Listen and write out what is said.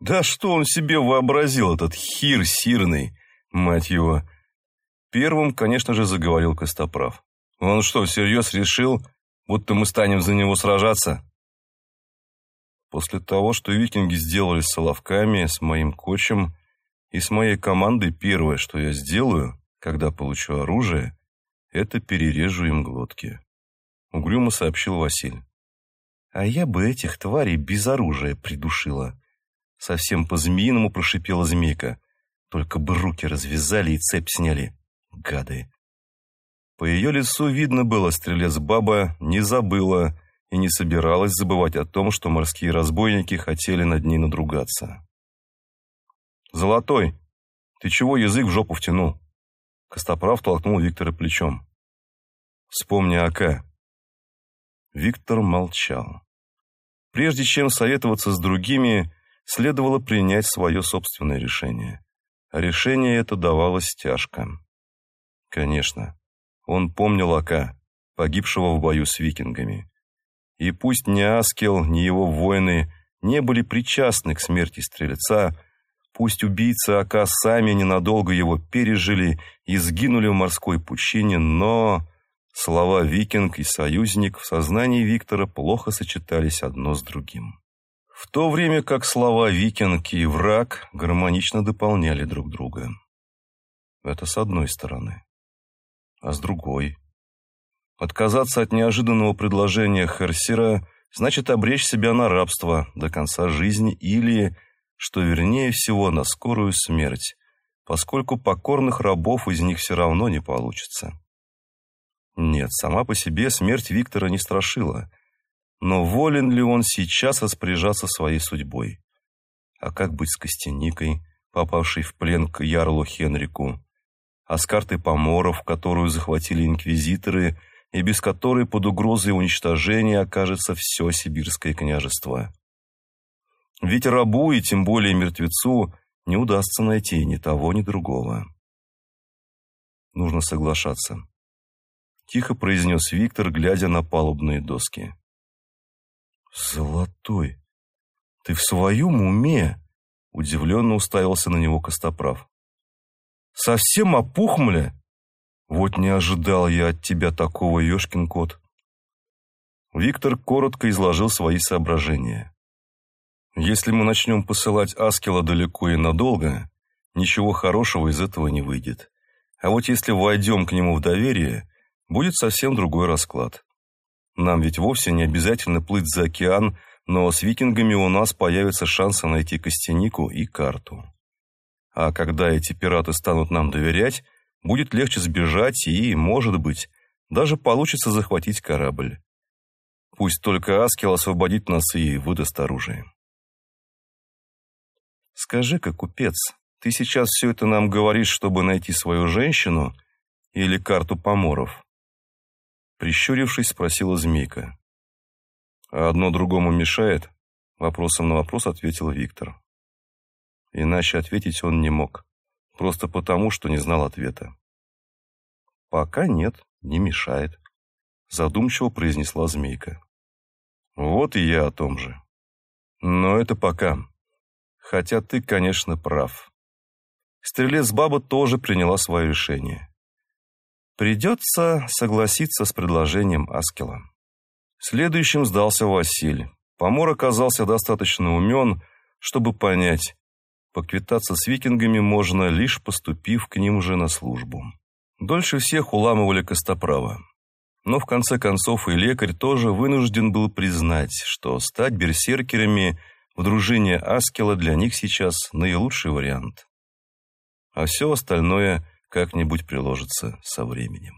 Да что он себе вообразил, этот хир сирный, мать его. Первым, конечно же, заговорил Костоправ. Он что, всерьез решил, будто мы станем за него сражаться? После того, что викинги сделали с Соловками, с моим кочем и с моей командой, первое, что я сделаю, когда получу оружие, это перережу им глотки. Угрюмо сообщил Василь. А я бы этих тварей без оружия придушила. Совсем по-змеиному прошипела змейка. Только бы руки развязали и цепь сняли. Гады. По ее лицу видно было, стрелец-баба не забыла и не собиралась забывать о том, что морские разбойники хотели над ней надругаться. «Золотой, ты чего язык в жопу втянул?» Костоправ толкнул Виктора плечом. «Вспомни Ака». Виктор молчал. Прежде чем советоваться с другими, следовало принять свое собственное решение. Решение это давалось тяжко. Конечно, он помнил Ака, погибшего в бою с викингами. И пусть ни Аскел, ни его воины не были причастны к смерти стрельца, пусть убийцы Ака сами ненадолго его пережили и сгинули в морской пучине, но слова «викинг» и «союзник» в сознании Виктора плохо сочетались одно с другим. В то время как слова «викинг» и «враг» гармонично дополняли друг друга. Это с одной стороны. А с другой – Отказаться от неожиданного предложения Херсера значит обречь себя на рабство до конца жизни или, что вернее всего, на скорую смерть, поскольку покорных рабов из них все равно не получится. Нет, сама по себе смерть Виктора не страшила. Но волен ли он сейчас распоряжаться своей судьбой? А как быть с Костяникой, попавшей в плен к ярлу Хенрику? А с картой поморов, которую захватили инквизиторы – и без которой под угрозой уничтожения окажется все сибирское княжество. Ведь рабу и тем более мертвецу не удастся найти ни того, ни другого. Нужно соглашаться. Тихо произнес Виктор, глядя на палубные доски. «Золотой, ты в своем уме?» Удивленно уставился на него Костоправ. «Совсем опухмля? Вот не ожидал я от тебя такого, ёшкин кот. Виктор коротко изложил свои соображения. Если мы начнем посылать Аскела далеко и надолго, ничего хорошего из этого не выйдет. А вот если войдем к нему в доверие, будет совсем другой расклад. Нам ведь вовсе не обязательно плыть за океан, но с викингами у нас появится шанс найти костянику и карту. А когда эти пираты станут нам доверять, будет легче сбежать и, может быть, даже получится захватить корабль. Пусть только Аскел освободит нас и выдаст оружие. Скажи-ка, купец, ты сейчас все это нам говоришь, чтобы найти свою женщину или карту поморов? Прищурившись, спросила змейка. А одно другому мешает? Вопросом на вопрос ответил Виктор. Иначе ответить он не мог просто потому, что не знал ответа. «Пока нет, не мешает», — задумчиво произнесла змейка. «Вот и я о том же. Но это пока. Хотя ты, конечно, прав. Стрелец-баба тоже приняла свое решение. Придется согласиться с предложением Аскела». Следующим сдался Василь. Помор оказался достаточно умен, чтобы понять, Поквитаться с викингами можно, лишь поступив к ним уже на службу. Дольше всех уламывали Костоправа. Но в конце концов и лекарь тоже вынужден был признать, что стать берсеркерами в дружине Аскела для них сейчас наилучший вариант. А все остальное как-нибудь приложится со временем.